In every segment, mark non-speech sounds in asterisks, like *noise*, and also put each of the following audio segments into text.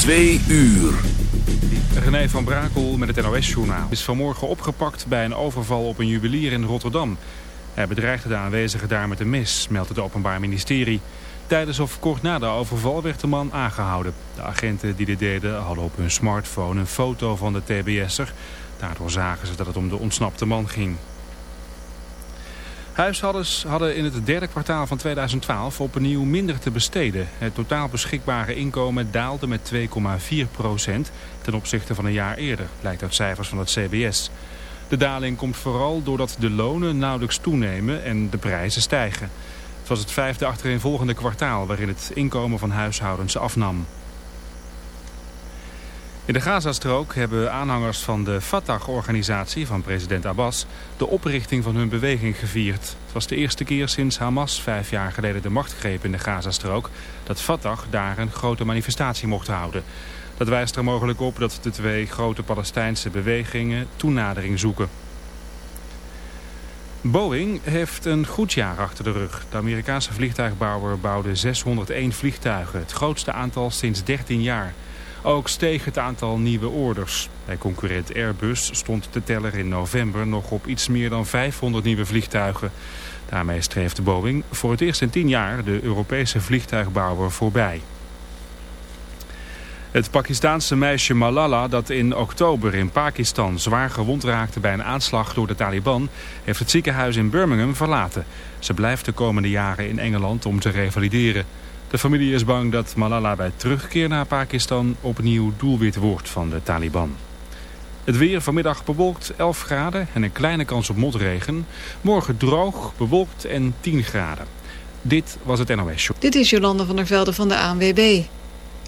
Twee uur. René van Brakel met het NOS-journaal is vanmorgen opgepakt bij een overval op een juwelier in Rotterdam. Hij bedreigde de aanwezigen daar met een mes, meldt het Openbaar Ministerie. Tijdens of kort na de overval werd de man aangehouden. De agenten die dit deden hadden op hun smartphone een foto van de TBS'er. Daardoor zagen ze dat het om de ontsnapte man ging. Huishoudens hadden in het derde kwartaal van 2012 opnieuw minder te besteden. Het totaal beschikbare inkomen daalde met 2,4 procent ten opzichte van een jaar eerder, blijkt uit cijfers van het CBS. De daling komt vooral doordat de lonen nauwelijks toenemen en de prijzen stijgen. Het was het vijfde achtereenvolgende kwartaal waarin het inkomen van huishoudens afnam. In de Gazastrook hebben aanhangers van de Fatah-organisatie van president Abbas de oprichting van hun beweging gevierd. Het was de eerste keer sinds Hamas vijf jaar geleden de macht greep in de Gazastrook dat Fatah daar een grote manifestatie mocht houden. Dat wijst er mogelijk op dat de twee grote Palestijnse bewegingen toenadering zoeken. Boeing heeft een goed jaar achter de rug. De Amerikaanse vliegtuigbouwer bouwde 601 vliegtuigen, het grootste aantal sinds 13 jaar. Ook steeg het aantal nieuwe orders. Bij concurrent Airbus stond de teller in november nog op iets meer dan 500 nieuwe vliegtuigen. Daarmee streeft Boeing voor het eerst in 10 jaar de Europese vliegtuigbouwer voorbij. Het Pakistaanse meisje Malala dat in oktober in Pakistan zwaar gewond raakte bij een aanslag door de Taliban... heeft het ziekenhuis in Birmingham verlaten. Ze blijft de komende jaren in Engeland om te revalideren. De familie is bang dat Malala bij terugkeer naar Pakistan opnieuw doelwit wordt van de Taliban. Het weer vanmiddag bewolkt 11 graden en een kleine kans op motregen. Morgen droog, bewolkt en 10 graden. Dit was het NOS Show. Dit is Jolande van der Velde van de ANWB.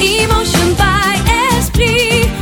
Emotion by Esprit.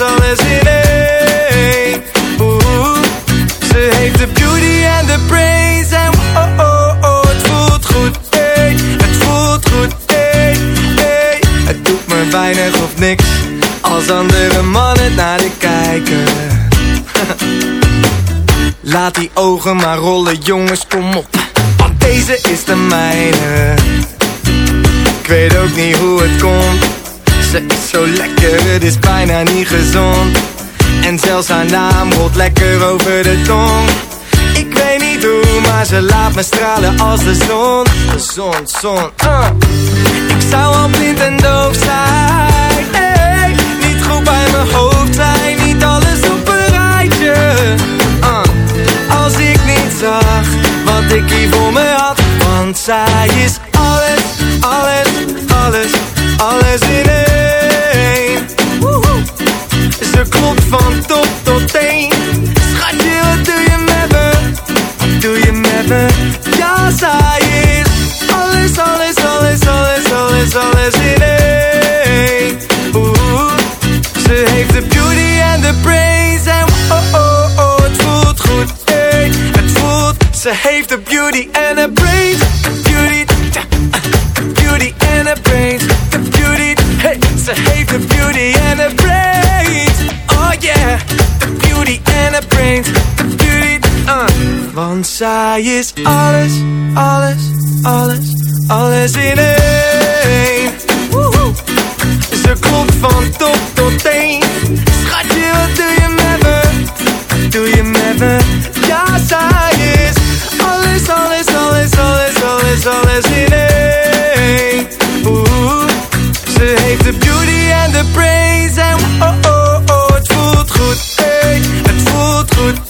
Alles, in één. Oeh, ze heeft de beauty en de brains en oh, oh, oh, het voelt goed, hey, het voelt goed, hey. Het doet me weinig of niks, als andere mannen naar de kijken. *laughs* Laat die ogen maar rollen, jongens, kom op, want deze is de mijne. Ik weet ook niet hoe het komt ze is zo lekker, het is bijna niet gezond. En zelfs haar naam rolt lekker over de tong. Ik weet niet hoe, maar ze laat me stralen als de zon. De zon, zon, uh. Ik zou al blind en doof zijn. Hey. Niet goed bij mijn hoofd zijn, niet alles op een rijtje uh. Als ik niet zag, wat ik hier voor me had. Want zij is alles, alles, alles, alles in één. Ze klopt van top tot teen. Schatje, wat doe je met me? Wat doe je met me? Ja, zij is. Alles, alles, alles, alles, alles, alles in één. Ze heeft de beauty en de brains En oh, oh, oh, het voelt goed, hey. Het voelt, ze heeft de beauty en de brains beauty, the beauty en de brains Ze heeft de beauty en de brains. Yeah. The beauty and the brains. The beauty, uh. Want zij is alles, alles, alles, alles in één. Woehoe. Ze klopt van top tot teen. Schatje, wat doe je met me? Doe je met me? Ja, zij is. Alles, alles, alles, alles, alles, alles in één ze heeft de beauty en de brains en oh oh way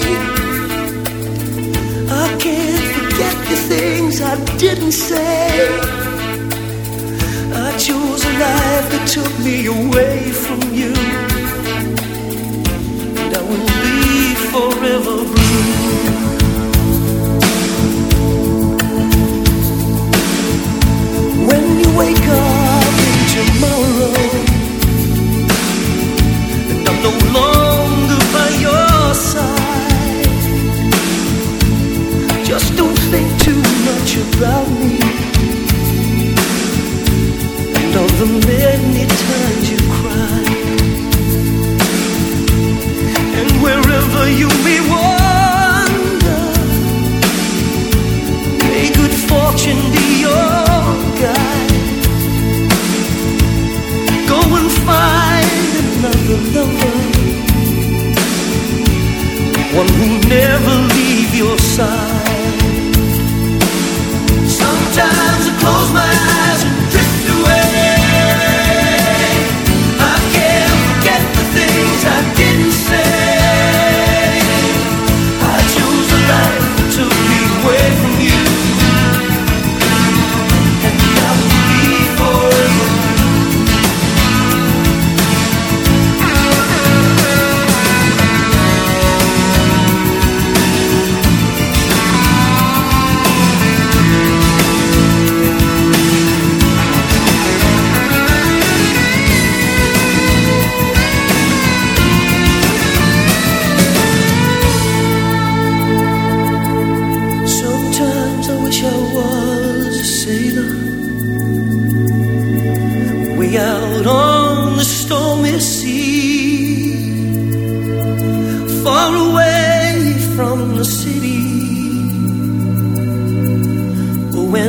Say. I chose a life that took me away from you.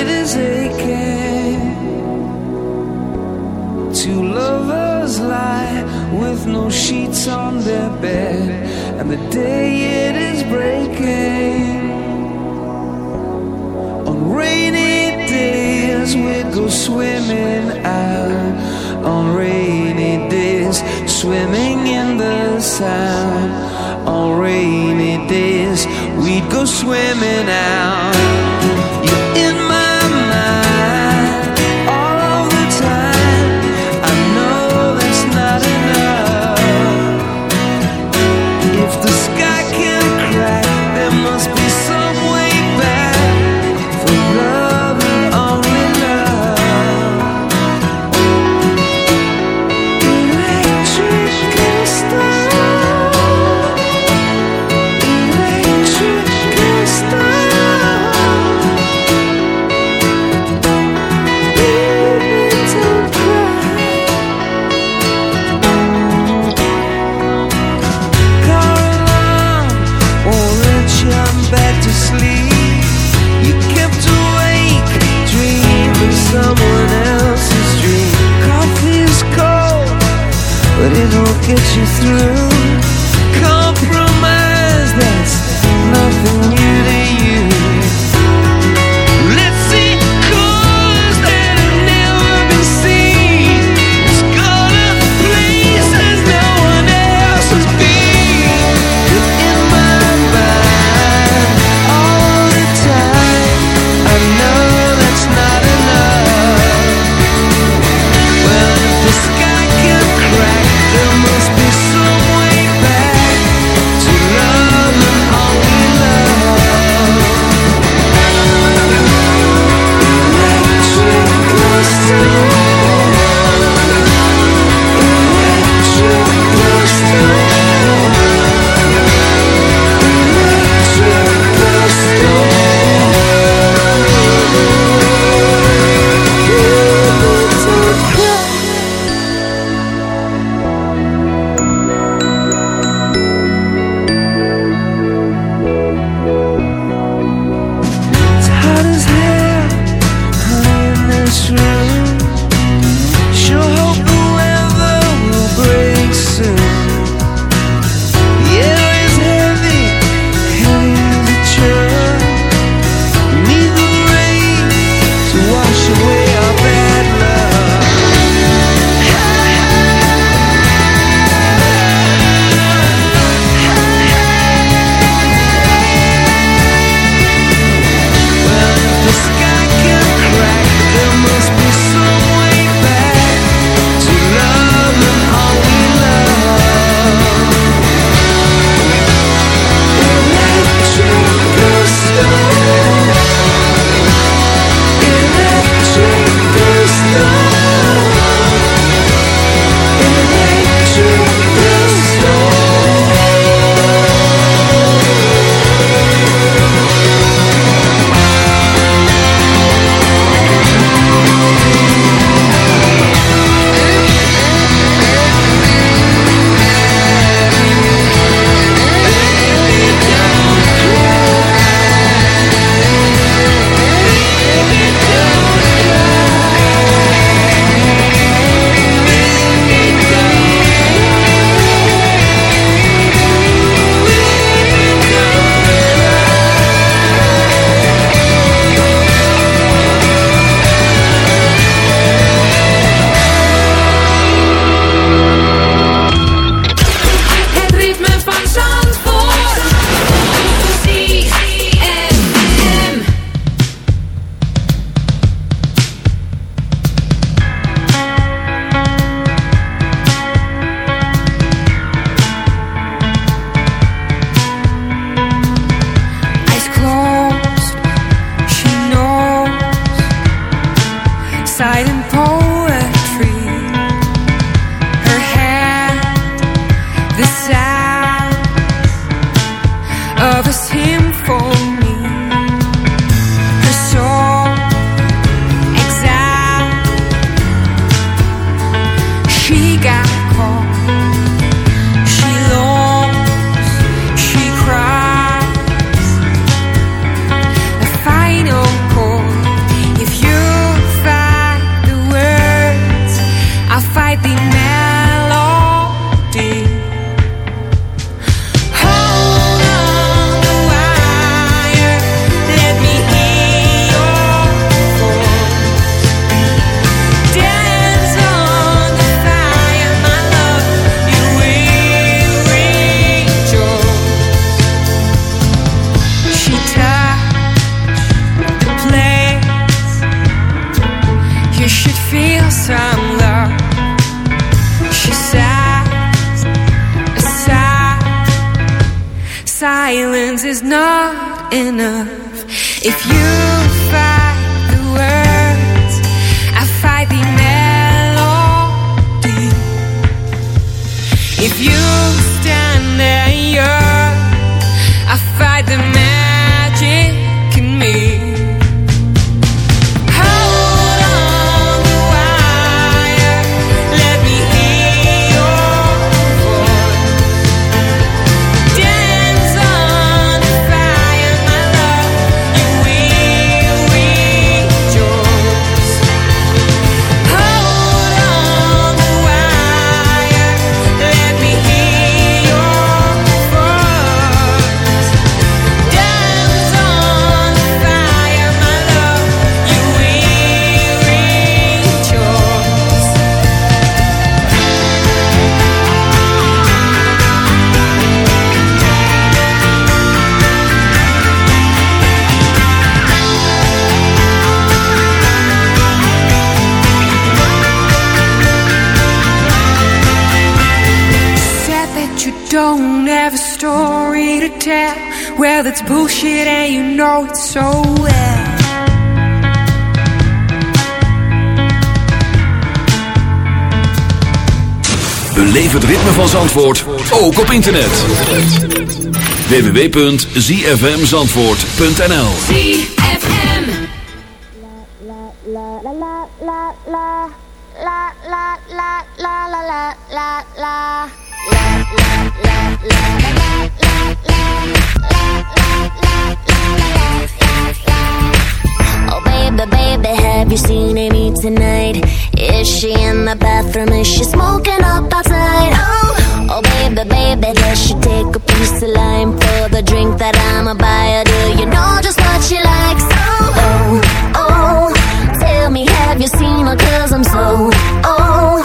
it is aching. Two lovers lie with no sheets on their bed, and the day it is breaking. On rainy days we go swimming out. On rainy days, swimming in the sound. On rainy days, we'd go swimming out. You're in get you through. Silence is not enough. If you fight the words, I fight the melody. If you That's bullshit, and you know it so well. Beleef het ritme van Zandvoort, ook op internet. www.zfmzandvoort.nl seen Amy tonight? Is she in the bathroom? Is she smoking up outside? Oh, oh baby, baby, does she take a piece of lime for the drink that I'ma buy her? Do you know just what she likes? Oh, oh, oh, tell me, have you seen her? Cause I'm so, oh,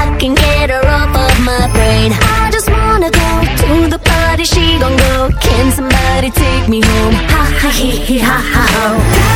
I can get her off of my brain. I just wanna go to the party, she gon' go. Can somebody take me home? Ha ha he he ha ha ho.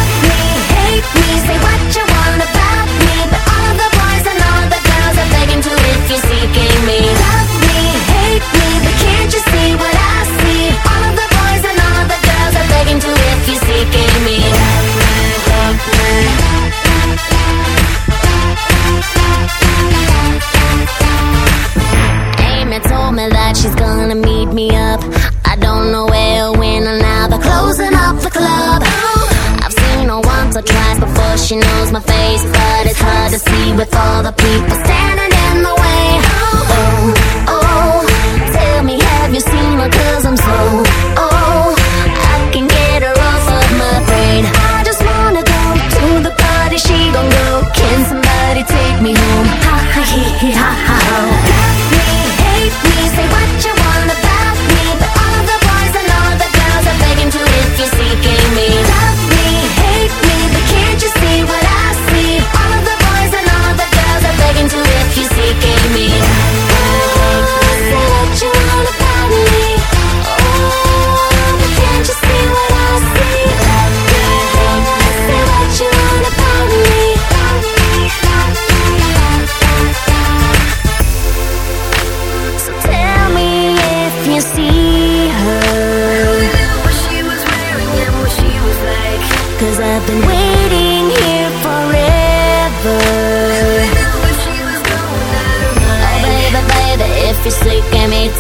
She knows my face, but it's hard to see with all the people standing in the way. Oh, oh, oh tell me, have you seen her? Cause I'm so,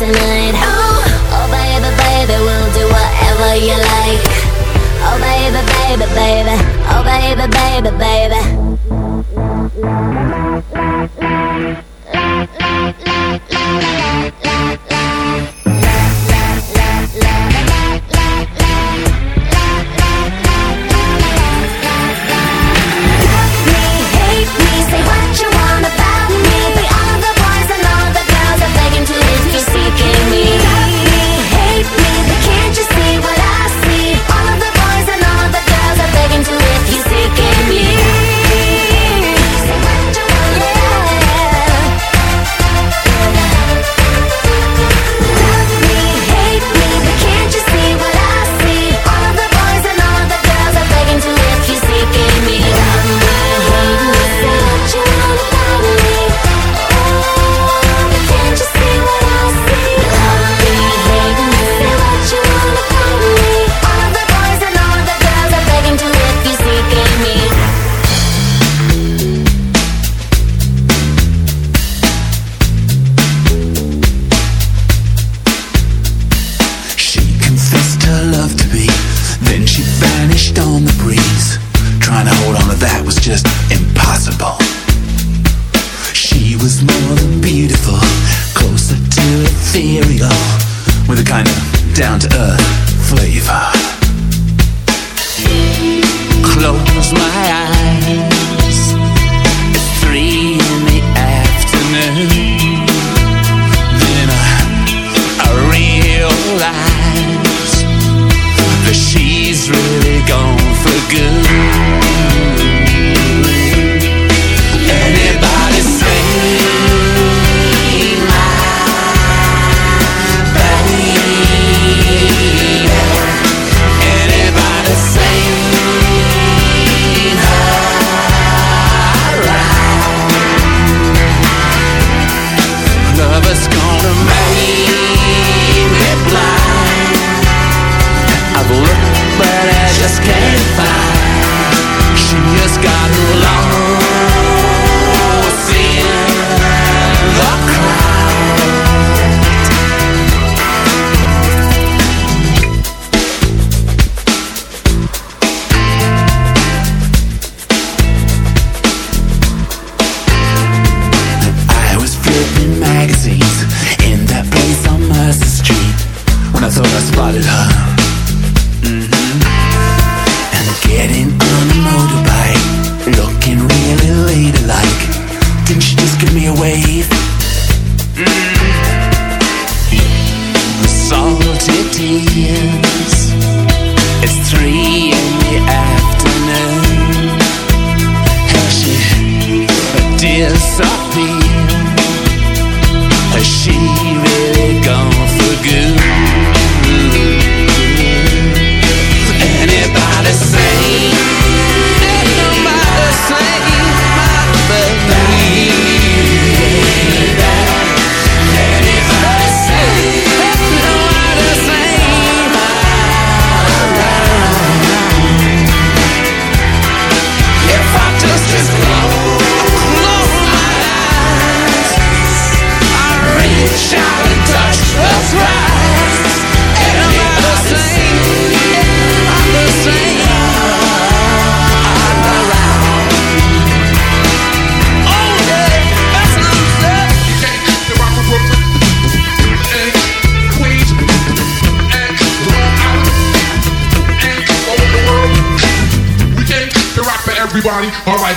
tonight Oh baby, baby, we'll do whatever you like Oh baby, baby, baby Oh baby, baby, baby la, la, la, la, la, la, la, la. close my eyes All right,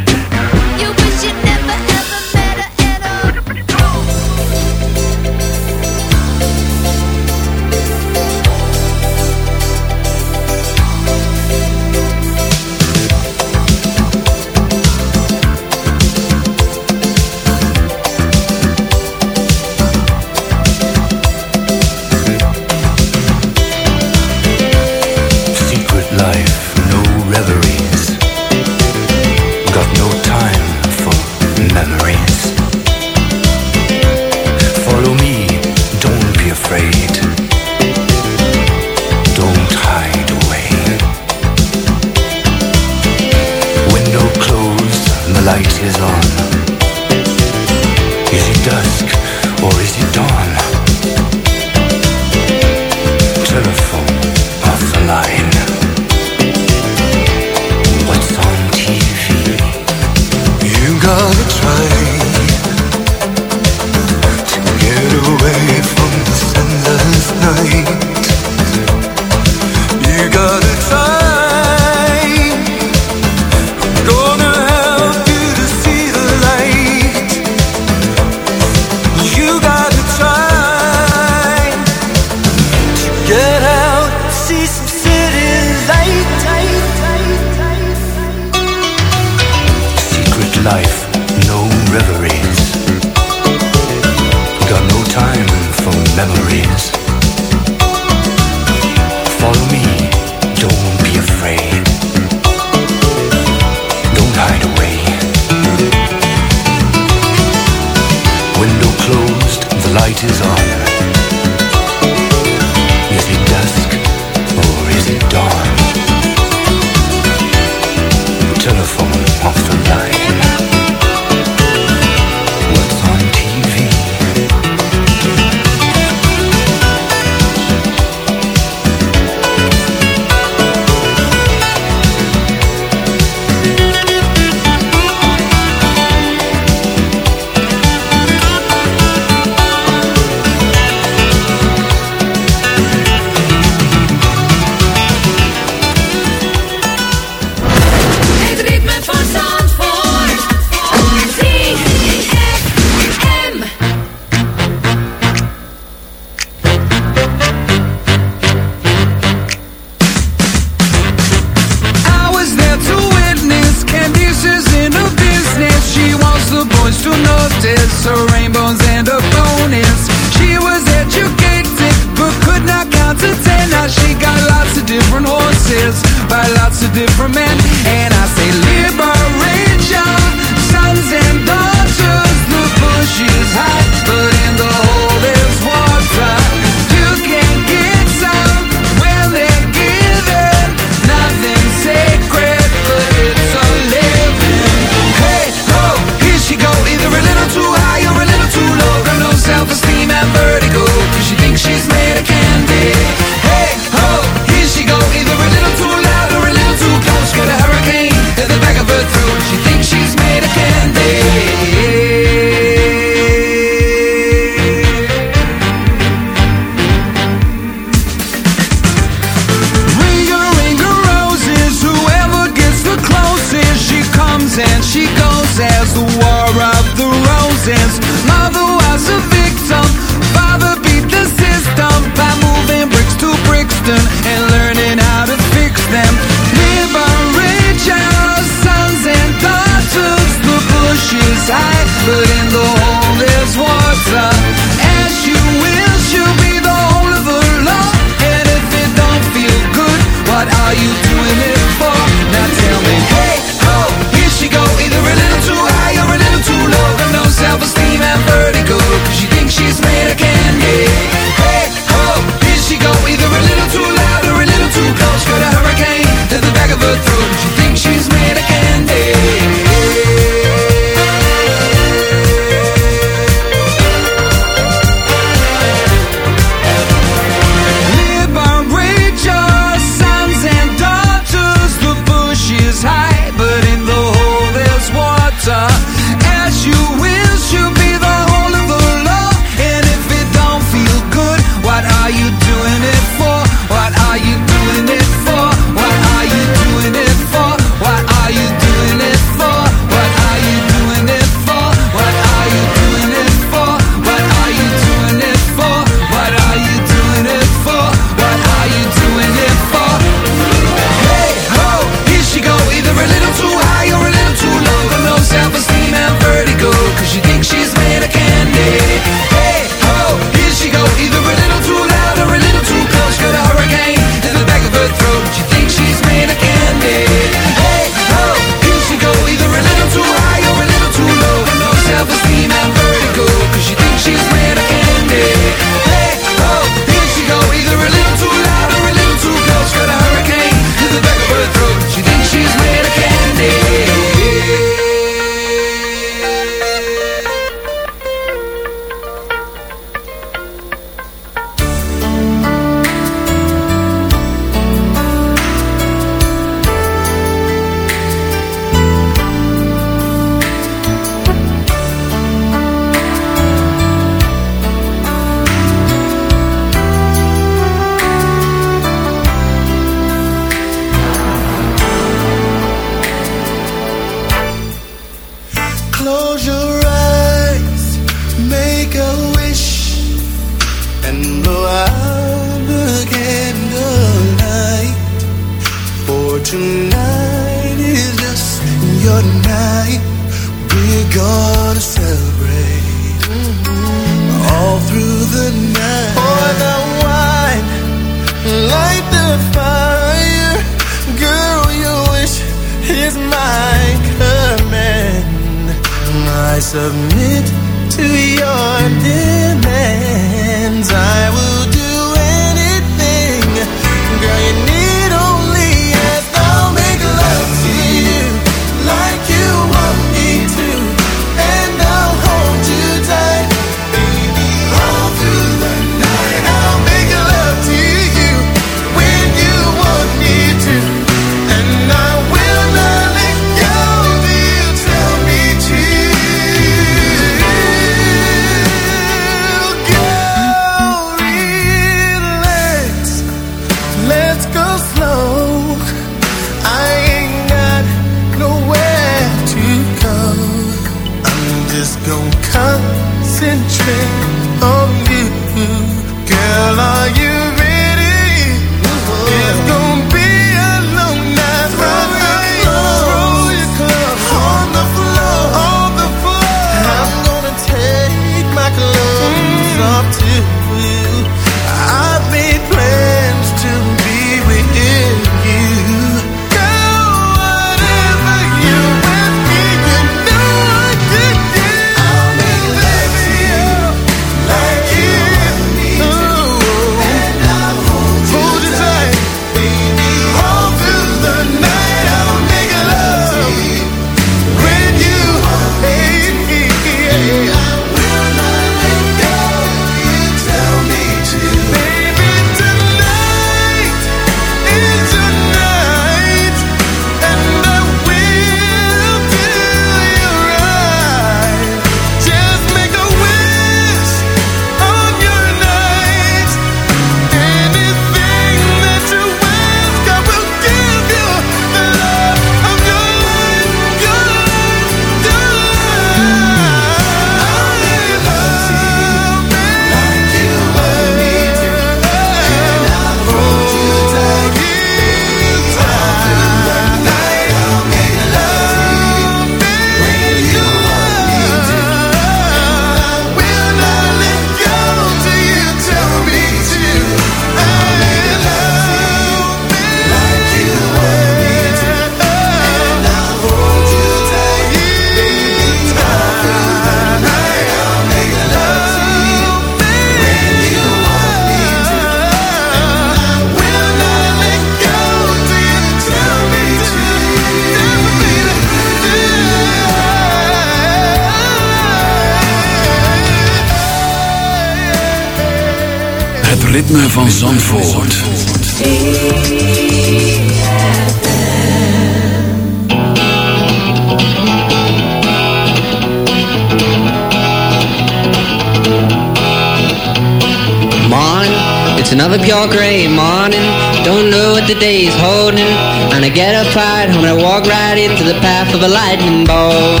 of a lightning bolt.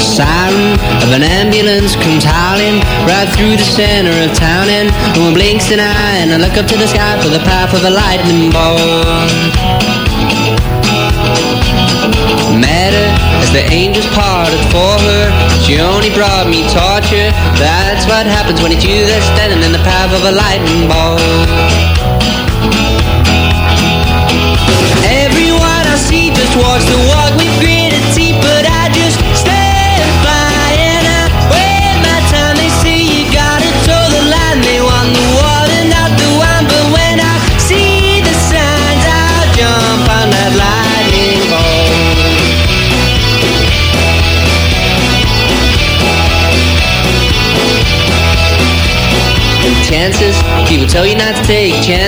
Siren of an ambulance comes howling Right through the center of town And one blinks an eye And I look up to the sky For the path of a lightning bolt. Matter As the angels parted for her She only brought me torture. That's what happens when it's you that's standing in the path of a lightning bolt. hey just watch the walk we've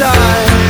side